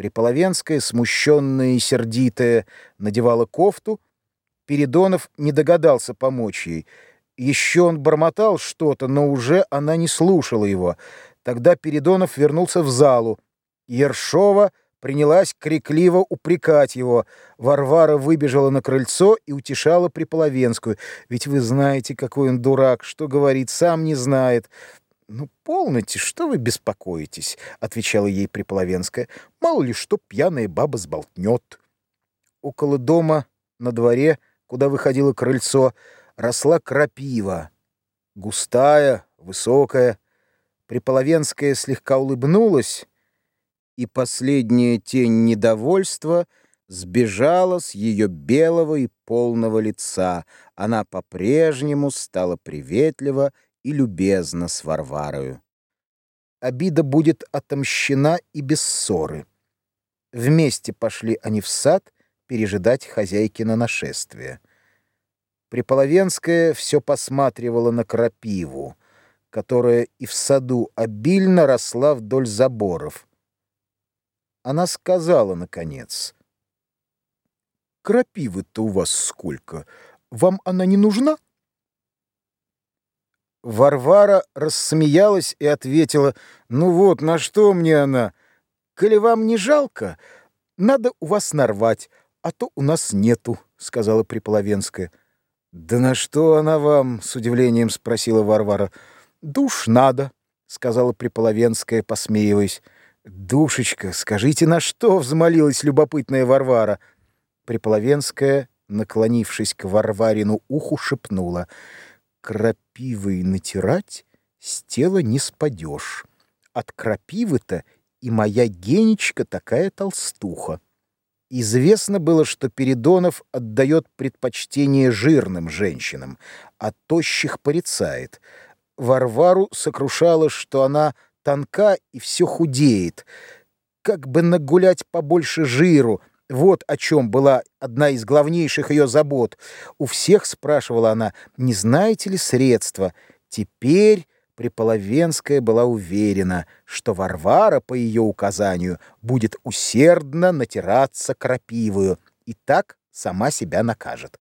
Приполовенская, смущенная и сердитая, надевала кофту. Передонов не догадался помочь ей. Еще он бормотал что-то, но уже она не слушала его. Тогда Передонов вернулся в залу. Ершова принялась крикливо упрекать его. Варвара выбежала на крыльцо и утешала Приполовенскую. «Ведь вы знаете, какой он дурак, что говорит, сам не знает». «Ну, полноте, что вы беспокоитесь?» — отвечала ей Приполовенская. «Мало ли что пьяная баба сболтнет». Около дома, на дворе, куда выходило крыльцо, росла крапива. Густая, высокая. Приполовенская слегка улыбнулась, и последняя тень недовольства сбежала с ее белого и полного лица. Она по-прежнему стала приветлива и любезна с Варварою. Обида будет отомщена и без ссоры. Вместе пошли они в сад пережидать хозяйкино нашествие. Приполовенская все посматривала на крапиву, которая и в саду обильно росла вдоль заборов — она сказала, наконец, «Крапивы-то у вас сколько? Вам она не нужна?» Варвара рассмеялась и ответила, «Ну вот, на что мне она? Коли вам не жалко, надо у вас нарвать, а то у нас нету», — сказала Приполовенская. «Да на что она вам?» — с удивлением спросила Варвара. «Душ надо», — сказала Приполовенская, посмеиваясь. «Душечка, скажите, на что?» — взмолилась любопытная Варвара. Приполовенская, наклонившись к Варварину уху, шепнула. «Крапивой натирать с тела не спадешь. От крапивы-то и моя генечка такая толстуха». Известно было, что Передонов отдает предпочтение жирным женщинам, а тощих порицает. Варвару сокрушало, что она тонка и все худеет. Как бы нагулять побольше жиру, вот о чем была одна из главнейших ее забот. У всех спрашивала она, не знаете ли средства. Теперь Приполовенская была уверена, что Варвара, по ее указанию, будет усердно натираться крапивою и так сама себя накажет.